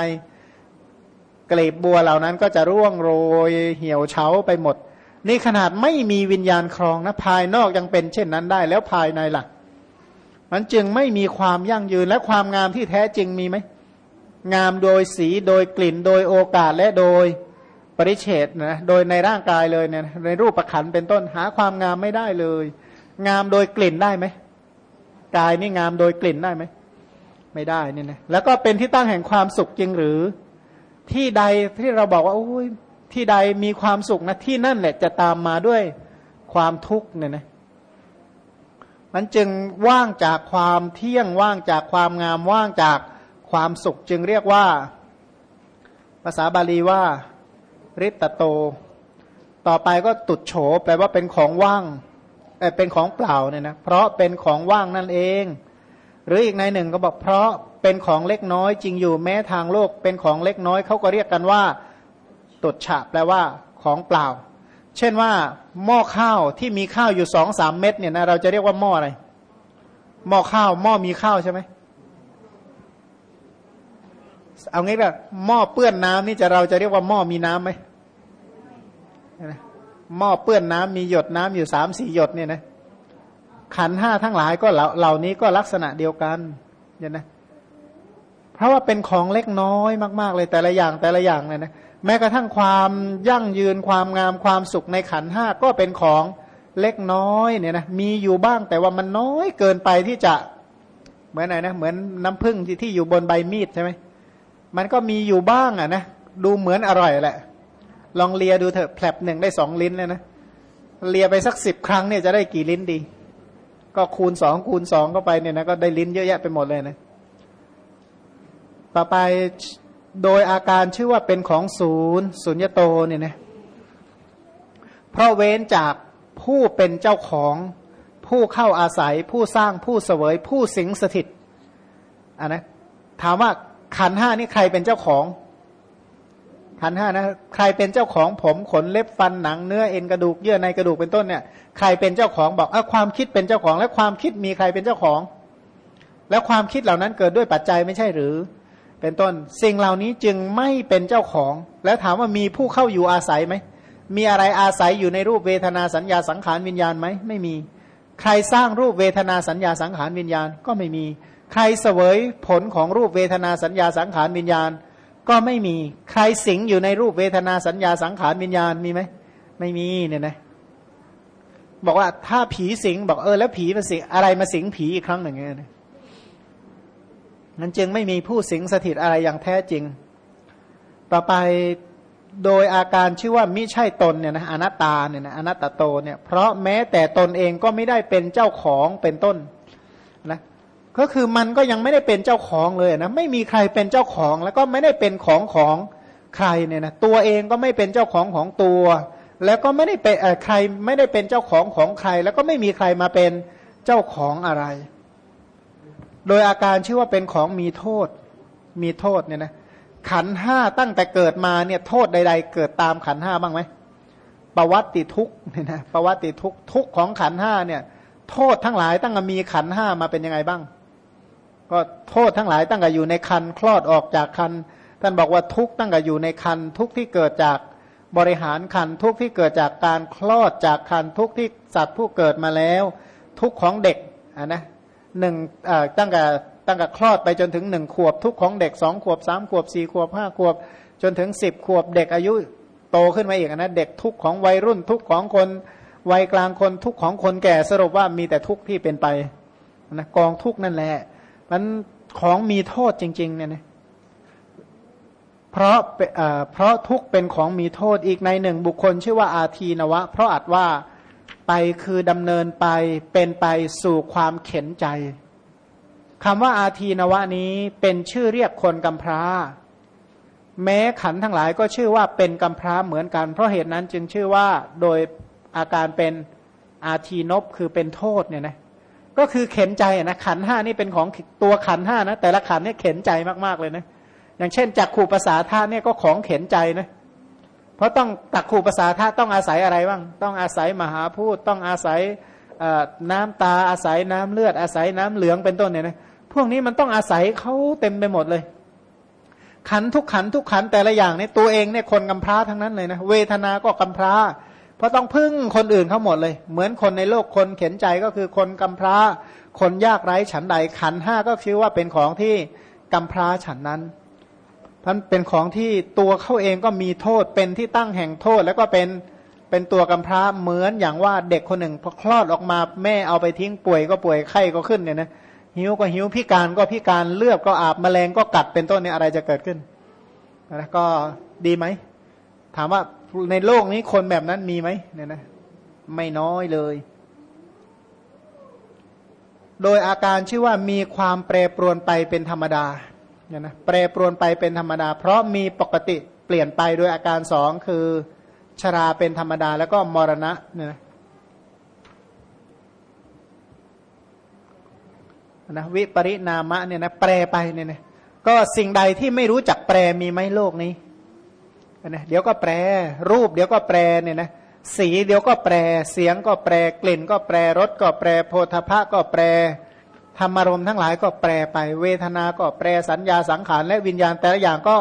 กลีบบัวเหล่านั้นก็จะร่วงโรยเหี่ยวเฉาไปหมด นี่ขนาดไม่มีวิญญาณครองนะภายนอกยังเป็นเช่นนั้นได้ แล้วภายในล่ะ มันจึงไม่มีความยั่งยืนและความงามที่แท้จริงมีไหมงามโดยสีโดยกลิ่นโดยโอกาสและโดยปริเฉดนะโดยในร่างกายเลยเนี่ยในรูปประคันเป็นต้นหาความงามไม่ได้เลย งามโดยกลิ่นได้ไหมกายนี่งามโดยกลิ่นได้ไหมไม่ได้นี่นะแล้วก็เป็นที่ตั้งแห่งความสุขจริงหรือ ที่ใดที่เราบอกว่าโอ้ยที่ใดมีความสุขนะที่นั่นแหละจะตามมาด้วยความทุกข์เนี่ยนะมันจึงว่างจากความเที่ยงว่างจากความงามว่างจากความสุขจึงเรียกว่า ภาษาบาลีว่าริตโต ต่อไปก็ตุดโฉแปลว่าเป็นของว่างเป็นของเปล่าเนี่ยนะเพราะเป็นของว่างนั่นเอง หรืออีกในหนึ่งก็บอกเพราะ เป็นของเล็กน้อยจริงอยู่แม้ทางโลกเป็นของเล็กน้อยเขาก็เรียกกันว่าตุดฉะแปลว่าของเปล่า เช่นว่า หม้อข้าวที่มีข้าวอยู่สองสามเม็ดเนี่ยนะเราจะเรียกว่าหม้ออะไร หม้อข้าว หม้อมีข้าวใช่ไหมเอางี้แบบหม้อเปื้อนน้ำนี่จะเราจะเรียกว่าหม้อมีน้ำไหมหม้อเปื้อนน้ำมีหยดน้ำอยู่สามสี่หยดเนี่ยนะขันห้าทั้งหลายก็เหล่านี้ก็ลักษณะเดียวกันเนี่ยนะ เพราะว่าเป็นของเล็กน้อยมาก ๆ เลยแต่ละอย่างแต่ละอย่างเนี่ยนะแม้กระทั่งความยั่งยืนความงามความสุขในขันห้าก็เป็นของเล็กน้อยเนี่ยนะมีอยู่บ้างแต่ว่ามันน้อยเกินไปที่จะเหมือนไหนนะเหมือนน้ำผึ้งที่ที่อยู่บนใบมีดใช่ไหมมันก็มีอยู่บ้างอะนะดูเหมือนอร่อยแหละ ลองเลียดูเถอะแผลบหนึ่งได้สองลิ้นเลยนะเลียไปสักสิบครั้งเนี่ยจะได้กี่ลิ้นดี ก็คูณสองคูณสองเข้าไปเนี่ยนะก็ได้ลิ้นเยอะแยะไปหมดเลยนะ ต่อไปโดยอาการชื่อว่าเป็นของศูนย์สุญญโตเนี่ยนะเพราะเว้นจากผู้เป็นเจ้าของผู้เข้าอาศัยผู้สร้างผู้เสวยผู้สิงสถิตอ่านะถามว่าขันห้านี่ใครเป็นเจ้าของ ขันห้านะใครเป็นเจ้าของผมขนเล็บฟันหนังเนื้อเอ็นกระดูกเยื่อในกระดูกเป็นต้นเนี่ยใครเป็นเจ้าของบอกอความคิดเป็นเจ้าของ และความคิดมีใครเป็นเจ้าของ แล้วความคิดเหล่านั้นเกิดด้วยปัจจัยไม่ใช่หรือ เป็นต้นสิ่งเหล่านี้จึงไม่เป็นเจ้าของ แล้วถามว่ามีผู้เข้าอยู่อาศัยไหม มีอะไรอาศัยอยู่ในรูปเวทนาสัญญาสังขารวิญญาณไหมไม่มี ใครสร้างรูปเวทนาสัญญาสังขารวิญญาณก็ไม่มี ใครเสวยผลของรูปเวทนาสัญญาสังขารวิญญาณ ก็ไม่มีใครสิงอยู่ในรูปเวทนาสัญญาสังขารวิญญาณมีไหมไม่มีเนี่ยนะบอกว่าถ้าผีสิงบอกเออแล้วผีมาสิงอะไรมาสิงผีอีกครั้งหนึ่งเนี่ย มันจึงไม่มีผู้สิงสถิตอะไรอย่างแท้จริง ต่อไปโดยอาการชื่อว่ามิใช่ตนเนี่ยนะอนัตตาเนี่ยนะอนัตตโตเนี่ยเพราะแม้แต่ตนเองก็ไม่ได้เป็นเจ้าของเป็นต้นนะก็คือมันก็ยังไม่ได้เป็นเจ้าของเลยนะไม่มีใครเป็นเจ้าของแล้วก็ไม่ได้เป็นของของใครเนี่ยนะตัวเองก็ไม่เป็นเจ้าของของตัว แล้วก็ไม่ได้เป็นใครไม่ได้เป็นเจ้าของของใคร แล้วก็ไม่มีใครมาเป็นเจ้าของอะไร โดยอาการชื่อว่าเป็นของมีโทษ มีโทษเนี่ยนะขันห้าตั้งแต่เกิดมาเนี่ยโทษใด ๆ เกิดตามขันห้าบ้างไหมประวัติทุกเนี่ยนะประวัติทุกทุกของขันห้าเนี่ย โทษทั้งหลายตั้งแต่มีขันห้ามาเป็นยังไงบ้าง ก็โทษทั้งหลายตั้งแต่อยู่ในคันคลอดออกจากคันท่านบอกว่าทุกตั้งแต่อยู่ในคันทุกที่เกิดจากบริหารคันทุกที่เกิดจากการคลอดจากคันทุกที่สัตว์ผู้เกิดมาแล้ว ทุกของเด็กอะนะ หนึ่งตั้งแต่ตั้งแต่คลอดไปจนถึงหนึ่งขวบทุกของเด็กสองขวบสามขวบสี่ขวบห้าขวบ จนถึงสิบขวบเด็กอายุโตขึ้นมาอีกนะเด็กทุกของวัยรุ่นทุกของคนวัยกลางคนทุกของคนแก่สรุปว่ามีแต่ทุกที่เป็นไปนะกองทุกนั่นแหละมันของมีโทษจริง ๆ เนี่ยนะเพราะเพราะทุกเป็นของมีโทษอีกในหนึ่งบุคคลชื่อว่าอาทีนวะ เพราะอัดว่า ไปคือดำเนินไปเป็นไปสู่ความเข็นใจคำว่าอาทีนวะนี้เป็นชื่อเรียกคนกำพร้า แม้ขันทั้งหลายก็ชื่อว่าเป็นกำพร้าเหมือนกัน เพราะเหตุนั้นจึงชื่อว่าโดยอาการเป็นอาทีนบคือเป็นโทษเนี่ยนะก็คือเข็นใจนะขันห้านี่เป็นของตัวขันห้านะแต่ละขันเนี่ยเข็นใจมากๆเลยนะอย่างเช่นจักขู่ภาษาธาเนี่ยก็ของเข็นใจนะเพราะต้องตักขู่ภาษาธาต้องอาศัยอะไรบ้าง ต้องอาศัยมหาพูดต้องอาศัยน้ำตาอาศัยน้ำเลือด อาศัยน้ำเหลืองเป็นต้นเนี่ยนะพวกนี้มันต้องอาศัยเขาเต็มไปหมดเลย ขันทุกขันทุกขันแต่ละอย่างเนี่ยตัวเองเนี่ยคนกำพร้าทั้งนั้นเลยนะเวทนาก็กำพร้า เพราะต้องพึ่งคนอื่นเขาหมดเลย เหมือนคนในโลกคนเข็นใจก็คือคนกำพร้า คนยากไร้ฉันใดขันห้าก็ชื่อว่าเป็นของที่กำพร้าฉันนั้น พันเป็นของที่ตัวเขาเองก็มีโทษเป็นที่ตั้งแห่งโทษ แล้วก็เป็นเป็นตัวกำพร้าเหมือนอย่างว่าเด็กคนหนึ่งพอคลอดออกมาแม่เอาไปทิ้งป่วยก็ป่วยไข้ก็ขึ้นเนี่ยนะหิวก็หิวพิการก็พิการเลือดก็อาบแมลงก็กัดเป็นต้นเนี่ยอะไรจะเกิดขึ้นนะก็ดีไหม ถามว่าในโลกนี้คนแบบนั้นมีไหมเนี่ยนะไม่น้อยเลย โดยอาการชื่อว่ามีความแปรปรวนไปเป็นธรรมดา เนี่ยนะแปรปรวนไปเป็นธรรมดา เพราะมีปกติเปลี่ยนไปโดยอาการสองคือชราเป็นธรรมดาแล้วก็มรณะเนี่ยนะนะวิปริณามะเนี่ยนะแปรไปเนี่ยนะก็สิ่งใดที่ไม่รู้จักแปรมีไหมโลกนี้นะเดี๋ยวก็แปร รูปเดี๋ยวก็แปรเนี่ยนะสีเดี๋ยวก็แปรเสียงก็แปรกลิ่นก็แปรรสก็แปรโพธพะก็แปร ธรรมารมณ์ทั้งหลายก็แปรไป เวทนา ก็แปรสัญญาสังขารและวิญญาณแต่ละอย่างก็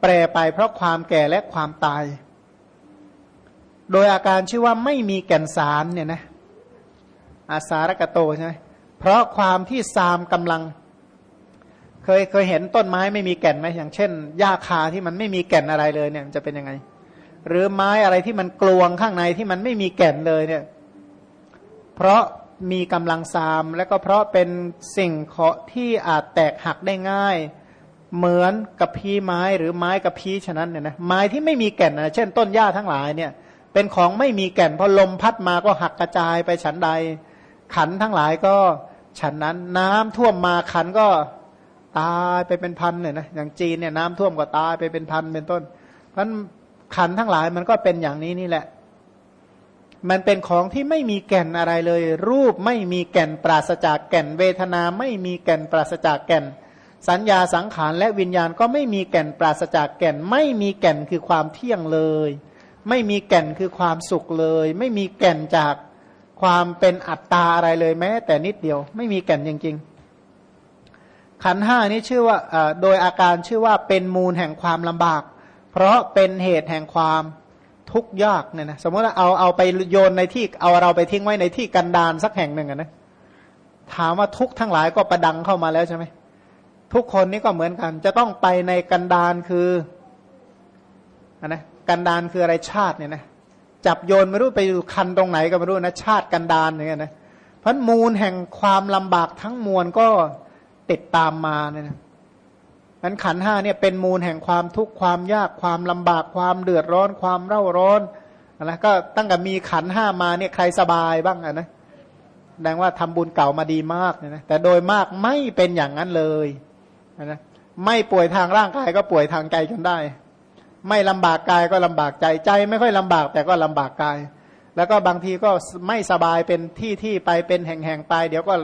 แปรไป เพราะความแก่และความตาย โดยอาการชื่อว่าไม่มีแก่นสารเนี่ยนะอาสารกะโตใช่ไหมเพราะความที่ซามกำลัง เคยเคยเห็นต้นไม้ไม่มีแก่นไหมอย่างเช่นหญ้าคาที่มันไม่มีแก่นอะไรเลยเนี่ยจะเป็นยังไง หรือไม้อะไรที่มันกลวงข้างในที่มันไม่มีแก่นเลยเนี่ย เพราะ มีกำลังซาม และก็เพราะเป็นสิ่งเคาะที่อาจแตกหักได้ง่าย เหมือนกับพีไม้หรือไม้กับพีฉะนั้นเนี่ยนะไม้ที่ไม่มีแก่นนะเช่นต้นหญ้าทั้งหลายเนี่ย เป็นของไม่มีแก่นพอลมพัดมาก็หักกระจายไปฉันใด ขันทั้งหลายก็ฉันนั้นน้ำท่วมมาขันก็ตายไปเป็นพันเนี่ยนะอย่างจีนเนี่ยน้ำท่วมก็ตายไปเป็นพันเป็นต้น เพราะขันทั้งหลายมันก็เป็นอย่างนี้นี่แหละ มันเป็นของที่ไม่มีแก่นอะไรเลย รูปไม่มีแก่นปราศจากแก่น เวทนาไม่มีแก่นปราศจากแก่น สัญญาสังขารและวิญญาณก็ไม่มีแก่นปราศจากแก่น ไม่มีแก่นคือความเที่ยงเลย ไม่มีแก่นคือความสุขเลย ไม่มีแก่นจากความเป็นอัตตาอะไรเลยแม้ แต่นิดเดียว ไม่มีแก่นจริง ๆ ขันห้านี้ชื่อว่าโดยอาการชื่อว่าเป็นมูลแห่งความลำบาก เพราะเป็นเหตุแห่งความ ทุกยากเนี่ยนะสมมติว่าเอาเอาไปโยนในที่เอาเราไปทิ้งไว้ในที่กันดานสักแห่งหนึ่งนะถามว่าทุกทั้งหลายก็ประดังเข้ามาแล้วใช่ไหมทุกคนนี้ก็เหมือนกัน จะต้องไปในกันดานคืออันนะกันดานคืออะไรชาติเนี่ยนะจับโยนไม่รู้ไปคันตรงไหนก็ไม่รู้นะชาติกันดานอย่างเงี้ยนะพันมูลแห่งความลำบากทั้งมวลก็ติดตามมาเนี่ยนะ นั้นขันห้าเนี่ยเป็นมูลแห่งความทุกข์ความยากความลำบากความเดือดร้อนความเร่าร้อนนะก็ตั้งแต่มีขันห้ามาเนี่ยใครสบายบ้างนะ แสดงว่าทำบุญเก่ามาดีมากเนี่ยนะแต่โดยมากไม่เป็นอย่างนั้นเลยนะไม่ป่วยทางร่างกายก็ป่วยทางใจจนได้ ไม่ลำบากกายก็ลำบากใจใจ ไม่ค่อยลำบากแต่ก็ลำบากกาย แล้วก็บางทีก็ไม่สบายเป็นที่ที่ไปเป็นแห่งๆไป เดี๋ยวก็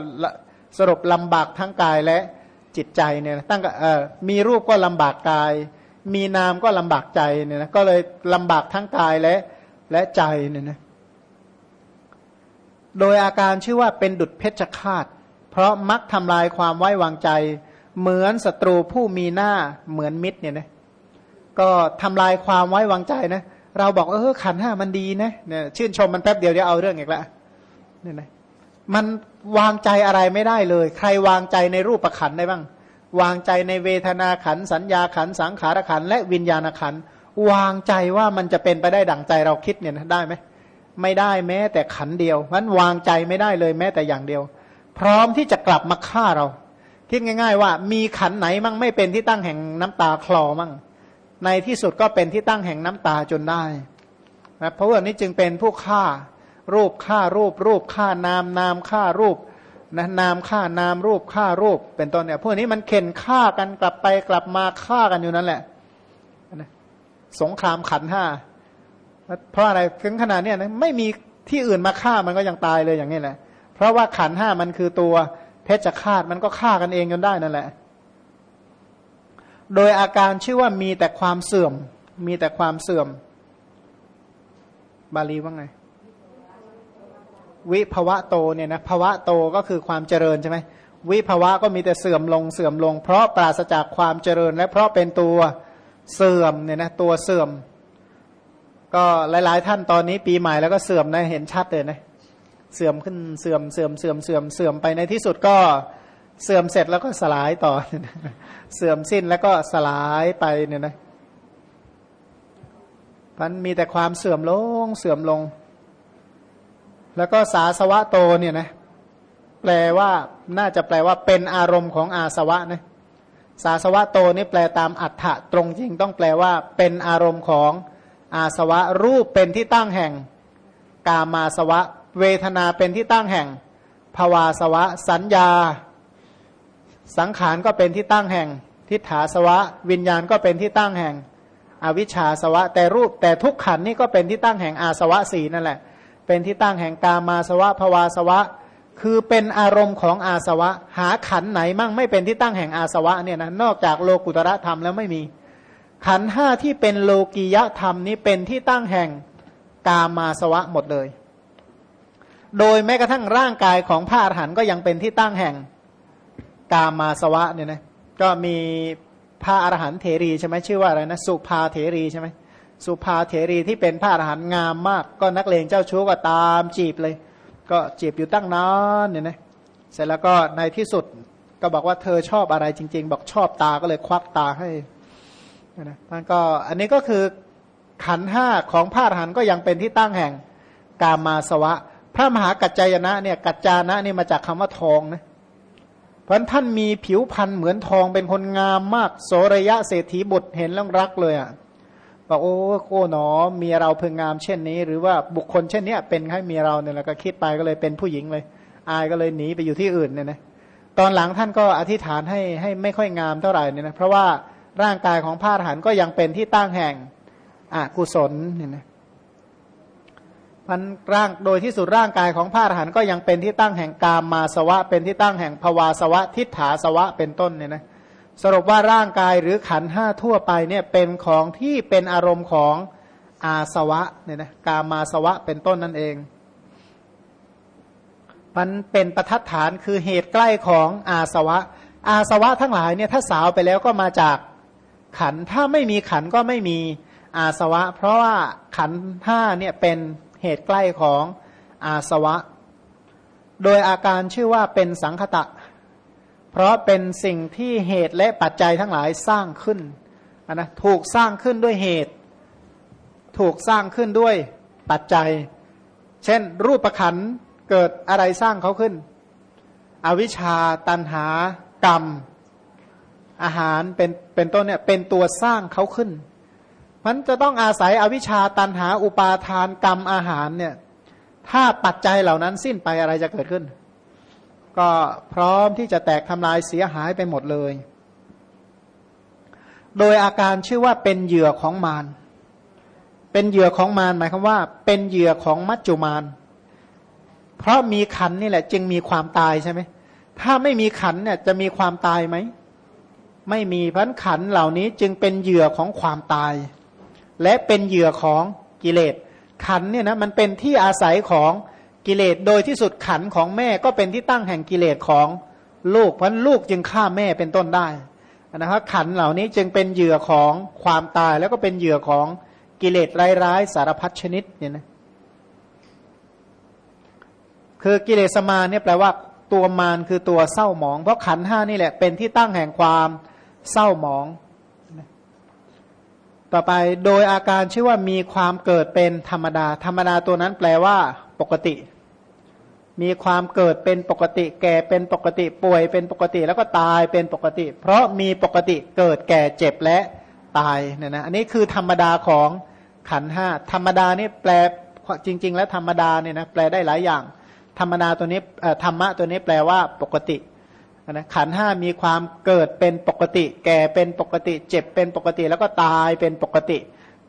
สรุปลำบากทั้งกายและ จิตใจเนี่ยตั้งเอ่อมีรูปก็ลำบากกาย มีนามก็ลำบากใจเนี่ยนะก็เลยลำบากทั้งกายและและใจเนี่ยนะโดยอาการชื่อว่าเป็นดุจเพชฌฆาต เพราะมักทำลายความไว้วางใจ เหมือนศัตรูผู้มีหน้าเหมือนมิตรเนี่ยนะก็ทำลายความไว้วางใจนะเราบอกเออขันห้ามันดีนะเนี่ยชื่นชมมันแป๊บเดียวเดี๋ยวเอาเรื่องอีกแล้วเนี่ยนะมันวางใจอะไรไม่ได้เลย ใครวางใจในรูปประขันได้บ้าง วางใจในเวทนาขันสัญญาขันสังขารขันและวิญญาณขันวางใจว่ามันจะเป็นไปได้ดั่งใจเราคิดเนี่ยได้ไหมไม่ได้แม้แต่ขันเดียวมันวางใจไม่ได้เลยแม้แต่อย่างเดียว พร้อมที่จะกลับมาฆ่าเรา คิดง่าย ๆ ว่ามีขันไหนมั่งไม่เป็นที่ตั้งแห่งน้ำตาคลอมั่ง ในที่สุดก็เป็นที่ตั้งแห่งน้ำตาจนได้นะเพราะว่านี้จึงเป็นผู้ฆ่า รูปฆ่ารูป รูปฆ่านามนามฆ่ารูปนะนามฆ่านามรูปฆ่ารูป เป็นต้นเนี่ยพวกนี้มันเข็นฆ่ากันกลับไปกลับมาฆ่ากันอยู่นั่นแหละสงครามขันห้าเพราะอะไรถึงขนาดเนี้ยนะไม่มีที่อื่นมาฆ่ามันก็ยังตายเลยอย่างนี้แหละ เพราะว่าขันห้ามันคือตัวเพชฌฆาตมันก็ฆ่ากันเองจนได้นั่นแหละ โดยอาการชื่อว่ามีแต่ความเสื่อม มีแต่ความเสื่อม บาลีว่าไง วิภวะโตเนี่ยนะภวะโตก็คือความเจริญใช่ไหมวิภวะก็มีแต่เสื่อมลงเสื่อมลง เพราะปราศจากความเจริญ และเพราะเป็นตัวเสื่อมเนี่ยนะตัวเสื่อม ก็หลาย ๆ ท่านตอนนี้ปีใหม่แล้วก็เสื่อมนะเห็นชัดเลยนะเสื่อมขึ้นเสื่อมเสื่อมเสื่อมเสื่อมเสื่อมไปในที่สุดก็เสื่อมเสร็จแล้วก็สลายต่อ เสื่อมสิ้นแล้วก็สลายไปเนี่ยนะมันมีแต่ความเสื่อมลงเสื่อมลง แล้วก็สาสวะโตเนี่ยนะแปลว่าน่าจะแปลว่าเป็นอารมณ์ของอาสวะนะสาสวะโตนี่แปลตามอัฏฐะตรงจริงต้องแปลว่าเป็นอารมณ์ของอาสวะรูปเป็นที่ตั้งแห่ง กามาสวะ เวทนาเป็นที่ตั้งแห่งภาวาสวะ สัญญา สังขารก็เป็นที่ตั้งแห่ง ทิฏฐาสวะ วิญญาณก็เป็นที่ตั้งแห่ง อวิชชาสวะ แต่รูปแต่ทุกขันนี่ก็เป็นที่ตั้งแห่งอาสวะสีนั่นแหละ เป็นที่ตั้งแห่งกามาสวะภาวาสวะ คือเป็นอารมณ์ของอาสวะ หาขันไหนมั่งไม่เป็นที่ตั้งแห่งอาสวะเนี่ยนะนอกจากโลกุตระธรรมแล้วไม่มี ขันห้าที่เป็นโลกียธรรมนี้เป็นที่ตั้งแห่งกามาสวะหมดเลย โดยแม้กระทั่งร่างกายของพระอรหันต์ก็ยังเป็นที่ตั้งแห่งกามาสวะเนี่ยนะก็มีพระอรหันต์เถรีใช่ไหมชื่อว่าอะไรนะสุภาเถรีใช่ไหม สุภาเถรีที่เป็นพระอรหันต์งามมาก ก็นักเลงเจ้าชู้ก็ตามจีบเลย ก็จีบอยู่ตั้งนานเนี่ยนะเสร็จแล้วก็ในที่สุดก็บอกว่าเธอชอบอะไรจริง ๆ บอกชอบตาก็เลยควักตาให้นะมันก็อันนี้ก็คือขันห้าของพระอรหันต์ก็ยังเป็นที่ตั้งแห่งกามาสวะ พระมหากัจจายนะเนี่ยกัจจานะนี่มาจากคำว่าทองนะเพราะท่านมีผิวพรรณเหมือนทองเป็นคนงามมาก โสระยะเศรษฐีบุตรเห็นแล้วรักเลยอะ บอกโอ้โก้หนอเมียเราเพิ่งงามเช่นนี้ หรือว่าบุคคลเช่นนี้เป็นให้เมียเราเนี่ยแล้วก็คิดไปก็เลยเป็นผู้หญิงเลย อายก็เลยหนีไปอยู่ที่อื่นเนี่ยนะตอนหลังท่านก็อธิษฐานให้ให้ไม่ค่อยงามเท่าไหร่เนี่ยนะเพราะว่าร่างกายของพระอรหันต์ก็ยังเป็นที่ตั้งแห่งอกุศลเนี่ยนะมันร่างโดยที่สุดร่างกายของพระอรหันต์ก็ยังเป็นที่ตั้งแห่งกามมาสวะ เป็นที่ตั้งแห่งภวาสวะทิฏฐาสวะเป็นต้นเนี่ยนะ สรุปว่าร่างกายหรือขันห้าทั่วไปเนี่ยเป็นของที่เป็นอารมณ์ของอาสวะเนี่ยนะกามาสวะเป็นต้นนั่นเอง มันเป็นประทัดฐานคือเหตุใกล้ของอาสวะ อาสวะทั้งหลายเนี่ยถ้าสาวไปแล้วก็มาจากขันถ้าไม่มีขันก็ไม่มีอาสวะ เพราะว่าขันห้าเนี่ยเป็นเหตุใกล้ของอาสวะ โดยอาการชื่อว่าเป็นสังคตะ เพราะเป็นสิ่งที่เหตุและปัจจัยทั้งหลายสร้างขึ้นนะถูกสร้างขึ้นด้วยเหตุ ถูกสร้างขึ้นด้วยปัจจัย เช่น รูปประคันเกิดอะไรสร้างเขาขึ้น อวิชชาตันหากรรม อาหารเป็นเป็นต้นเนี่ยเป็นตัวสร้างเขาขึ้นมันจะต้องอาศัยอวิชชาตันหาอุปาทานกรรมอาหารเนี่ยถ้าปัจจัยเหล่านั้นสิ้นไปอะไรจะเกิดขึ้น ก็พร้อมที่จะแตกทำลายเสียหายไปหมดเลย โดยอาการชื่อว่าเป็นเหยื่อของมาร เป็นเหยื่อของมารหมายความว่า เป็นเหยื่อของมัจจุมาร เพราะมีขันนี่แหละ จึงมีความตายใช่ไหม ถ้าไม่มีขันเนี่ยจะมีความตายไหม ไม่มีพันขันเหล่านี้จึงเป็นเหยื่อของความตาย และเป็นเหยื่อของกิเลส ขันเนี่ยนะมันเป็นที่อาศัยของ กิเลสโดยที่สุดขันของแม่ก็เป็นที่ตั้งแห่งกิเลสของลูกเพราะลูกจึงฆ่าแม่เป็นต้นได้นะครับขันเหล่านี้จึงเป็นเหยื่อของความตายแล้วก็เป็นเหยื่อของกิเลสร้ายๆสารพัดชนิดเนี่ยนะคือกิเลสมาเนี่ยแปลว่าตัวมารคือตัวเศร้าหมอง เพราะขันห้านี่แหละเป็นที่ตั้งแห่งความเศร้าหมอง ต่อไปโดยอาการชื่อว่ามีความเกิดเป็นธรรมดา ธรรมดาตัวนั้นแปลว่าปกติ มีความเกิดเป็นปกติ แก่เป็นปกติป่วยเป็นปกติแล้วก็ตายเป็นปกติ เพราะมีปกติเกิดแก่เจ็บและตายเนี่ยนะอันนี้คือธรรมดาของขันห้าธรรมดานี่แปลจริง ๆ แล้วธรรมดาเนี่ยนะแปลได้หลายอย่าง ธรรมดาตัวนี้ธรรมะตัวนี้แปลว่าปกตินะขันห้ามีความเกิดเป็นปกติ แก่เป็นปกติ เจ็บเป็นปกติ แล้วก็ตายเป็นปกติ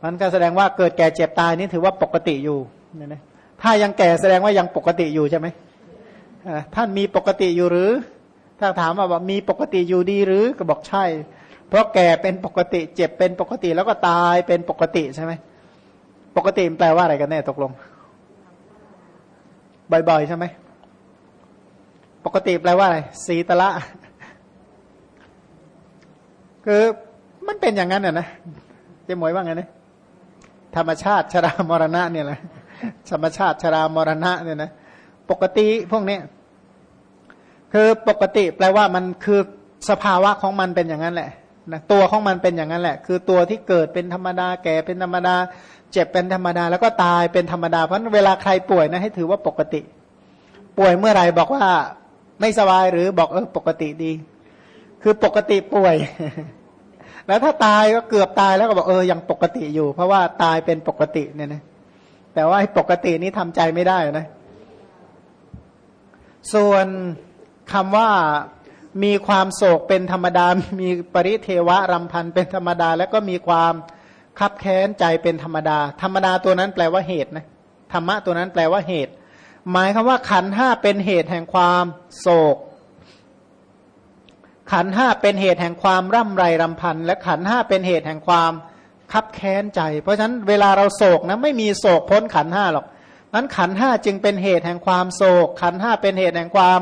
มันก็แสดงว่าเกิดแก่เจ็บตายนี่ถือว่าปกติอยู่เนี่ยนะ ถ้ายังแก่แสดงว่ายังปกติอยู่ใช่ไหมท่านมีปกติอยู่หรือ ถ้าถามว่ามีปกติอยู่ดีหรือก็บอกใช่ เพราะแก่เป็นปกติเจ็บเป็นปกติแล้วก็ตายเป็นปกติใช่ไหมปกติแปลว่าอะไรกันแน่ตกลง บ่อยๆใช่ไหมปกติแปลว่าอะไรสีตละ คือมันเป็นอย่างนั้นอะนะเจ๊หมวยว่าไงนะธรรมชาติชรามรณะเนี่ยแหละ ธรรมชาติชรามรณะเนี่ยนะปกติพวกนี้คือปกติแปลว่ามันคือสภาวะของมันเป็นอย่างนั้นแหละนะตัวของมันเป็นอย่างนั้นแหละ คือตัวที่เกิดเป็นธรรมดาแก่เป็นธรรมดา เจ็บเป็นธรรมดา แล้วก็ตายเป็นธรรมดาเพราะเวลาใครป่วยนะให้ถือว่าปกติ ป่วยเมื่อไหร่บอกว่าไม่สบายหรือบอกเออปกติดี คือปกติป่วย แล้วถ้าตายก็เกือบตายแล้วก็บอกเออยังปกติอยู่ เพราะว่าตายเป็นปกติเนี่ยนะ แต่ว่าปกตินี้ทำใจไม่ได้นะ ส่วนคำว่ามีความโศกเป็นธรรมดา มีปริเทวะรำพันเป็นธรรมดา แล้วก็มีความคับแค้นใจเป็นธรรมดา ธรรมดาตัวนั้นแปลว่าเหตุนะธรรมะตัวนั้นแปลว่าเหตุ หมายคำว่าขันห้าเป็นเหตุแห่งความโศก ขันห้าเป็นเหตุแห่งความร่ำไรรำพันและขันห้าเป็นเหตุแห่งความ คับแค้นใจ เพราะฉะนั้นเวลาเราโศกนะไม่มีโศกพ้นขันห้าหรอกนั้นขันห้าจึงเป็นเหตุแห่งความโศก ขันห้าเป็นเหตุแห่งความ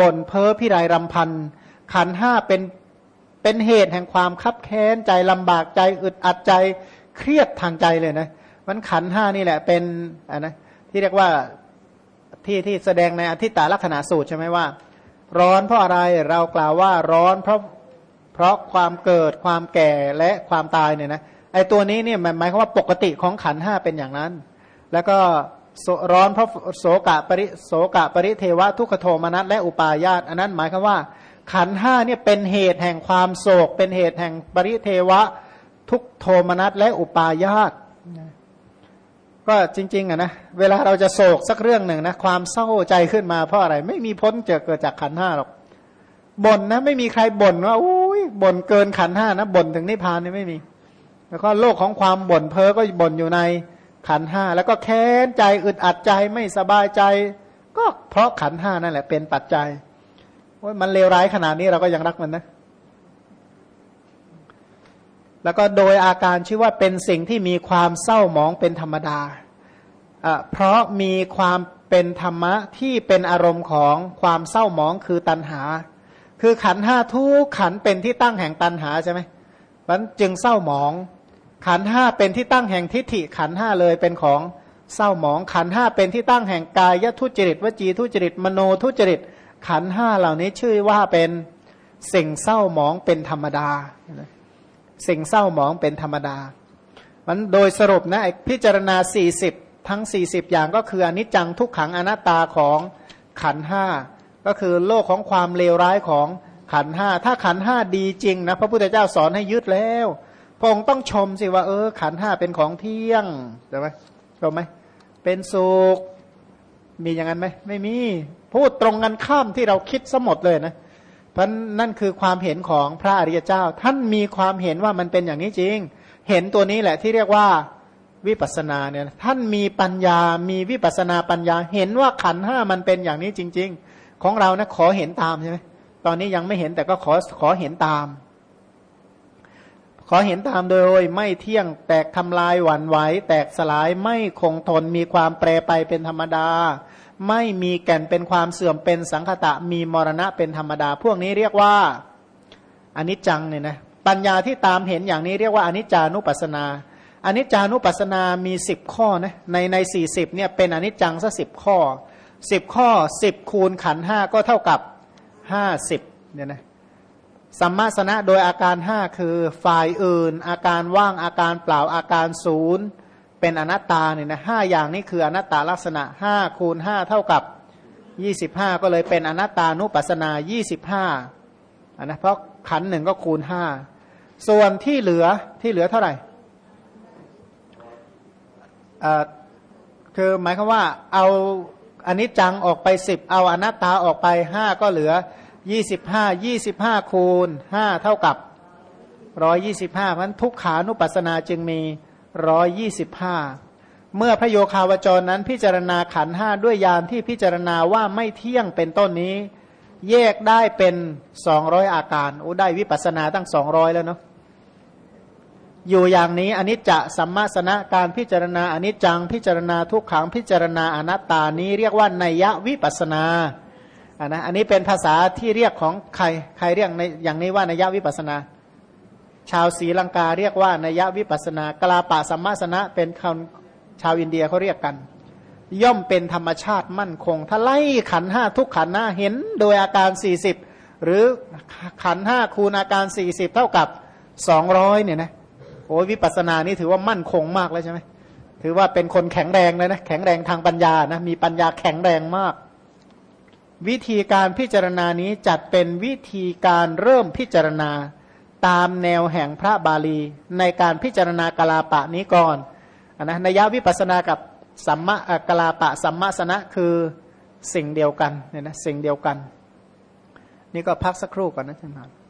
บ่นเพ้อพิไรรำพันขันห้าเป็นเป็นเหตุแห่งความคับแค้นใจลำบากใจอึดอัดใจเครียดทางใจเลยนะมันขันห้านี่แหละเป็นอะนะที่เรียกว่าที่ที่แสดงในอธิตาลักษณะสูตรใช่ไหมว่า ร้อนเพราะอะไรเรากล่าวว่าร้อนเพราะเพราะความเกิดความแก่และความตายเนี่ยนะ ไอตัวนี้เนี่ยหมายความว่าปกติของขันห้าเป็นอย่างนั้น แล้วก็ร้อนเพราะโสกะปริโสกะปริเทวะทุกขโทมนัสและอุปาญาตอันนั้นหมายความว่า ขันห้าเนี่ยเป็นเหตุแห่งความโศก เป็นเหตุแห่งปริเทวะ ทุกโทมนัสและอุปาญาตก็จริงๆอะนะเวลาเราจะโศกสักเรื่องหนึ่งนะความเศร้าใจขึ้นมาเพราะอะไร ไม่มีพ้นเจอเกิดจากขันห้าหรอกบ่นนะ ไม่มีใครบ่นว่าอุ้ยบ่นเกินขันห้านะบ่นถึงนิพพานนี่ไม่มี แล้วก็โลกของความบ่นเพ้อก็บ่นอยู่ในขันห้าแล้วก็แค้นใจอึดอัดใจไม่สบายใจ ก็เพราะขันห้านั่นแหละเป็นปัจจัยว่ามันเลวร้ายขนาดนี้เราก็ยังรักมันนะ แล้วก็โดยอาการชื่อว่าเป็นสิ่งที่มีความเศร้าหมองเป็นธรรมดาเพราะมีความเป็นธรรมะที่เป็นอารมณ์ของความเศร้าหมองคือตัณหา คือขันห้าทุกขันเป็นที่ตั้งแห่งตัณหาใช่ไหมมันจึงเศร้าหมอง ขันห้าเป็นที่ตั้งแห่งทิฏฐิขันห้าเลยเป็นของเศร้าหมองขันห้าเป็นที่ตั้งแห่งกายทุจริตวจีทุจริตมโนทุจริต ขันห้าเหล่านี้ชื่อว่าเป็นสิ่งเศร้าหมองเป็นธรรมดา สิ่งเศร้าหมองเป็นธรรมดา มันโดยสรุปนะพิจารณา 40 ทั้ง 40 อย่างก็คืออนิจจังทุกขังอนัตตาของขันห้าก็คือโลกของความเลวร้ายของขันห้าถ้าขันห้าดีจริงนะพระพุทธเจ้าสอนให้ยึดแล้ว พระองค์ต้องชมสิว่า เออ ขันห้าเป็นของเที่ยงใช่ไหมชมไหมเป็นสุขมีอย่างนั้นไหมไม่มี พูดตรงกันข้ามที่เราคิดสมดเลยนะเพราะนั่นคือความเห็นของพระอริยเจ้า ท่านมีความเห็นว่ามันเป็นอย่างนี้จริง เห็นตัวนี้แหละที่เรียกว่าวิปัสนาเนี่ยท่านมีปัญญา มีวิปัสนาปัญญา เห็นว่าขันห้ามันเป็นอย่างนี้จริง ๆ ของเรานะขอเห็นตามใช่ไหมตอนนี้ยังไม่เห็นแต่ก็ขอขอเห็นตาม ขอเห็นตามโดยไม่เที่ยงแตกทำลายหวั่นไหวแตกสลายไม่คงทนมีความแปรไปเป็นธรรมดา ไม่มีแก่นเป็นความเสื่อมเป็นสังคตะมีมรณะเป็นธรรมดา พวกนี้เรียกว่าอนิจจังเนี่ยนะปัญญาที่ตามเห็นอย่างนี้เรียกว่าอนิจจานุปัสนาอนิจจานุปัสนามีสิบข้อนะในในสี่สิบเนี่ยเป็นอนิจจังสักสิบข้อสิบข้อสิบคูณขันห้าก็เท่ากับห้าสิบเนี่ยนะ สัมมาสนะโดยอาการห้าคือฝ่ายอื่น อาการว่างอาการเปล่าอาการศูนย์เป็นอนัตตาเนี่ยนะห้าอย่างนี้คืออนัตตาลักษณะห้าคูณห้าเท่ากับยี่สิบห้าก็เลยเป็นอนัตตานุปัสนายี่สิบห้าอันนะเพราะขันหนึ่งก็คูณห้าส่วนที่เหลือที่เหลือเท่าไหร่คือหมายความว่าเอาอันนี้จังออกไปสิบเอาอนัตตาออกไปห้าก็เหลือ ยี่สิบห้ายี่สิบห้าคูณห้าเท่ากับร้อยยี่สิบห้าพันทุกขานุปัสนาจึงมีร้อยยี่สิบห้าเมื่อพระโยคาวจรนั้นพิจารณาขันห้าด้วยยานที่พิจารณาว่าไม่เที่ยงเป็นต้นนี้ แยกได้เป็นสองร้อยอาการโอ้ได้วิปัสนาตั้งสองร้อยแล้วเนาะอยู่อย่างนี้อนิจจสัมมาสนะการพิจารณาอนิจจังพิจารณาทุกขังพิจารณาอนัตตานี้เรียกว่านัยยะวิปัสนา อันนะอันนี้เป็นภาษาที่เรียกของใครใครเรียกในอย่างนี้ว่านยะวิปัสนา ชาวศรีลังกาเรียกว่านยะวิปัสนากลาปะสัมมาสนะเป็นคำชาวอินเดียเขาเรียกกัน ย่อมเป็นธรรมชาติมั่นคง ถ้าไล่ขันห้าทุกขันห้าเห็นโดยอาการสี่สิบหรือขันห้าคูณอาการสี่สิบเท่ากับสองร้อยเนี่ยนะโอ้ยวิปัสสนานี่ถือว่ามั่นคงมากแล้วใช่ไหมถือว่าเป็นคนแข็งแรงเลยนะแข็งแรงทางปัญญานะมีปัญญาแข็งแรงมาก วิธีการพิจารณานี้จัดเป็นวิธีการเริ่มพิจารณาตามแนวแห่งพระบาลี ในการพิจารณากลาปะนี้ก่อนอนนะนยวิปัสนากับสัมมากลาปะสัมมาสนะคือสิ่งเดียวกันเนี่ยนะสิ่งเดียวกัน นี่ก็พักสักครู่ก่อนนะท่าน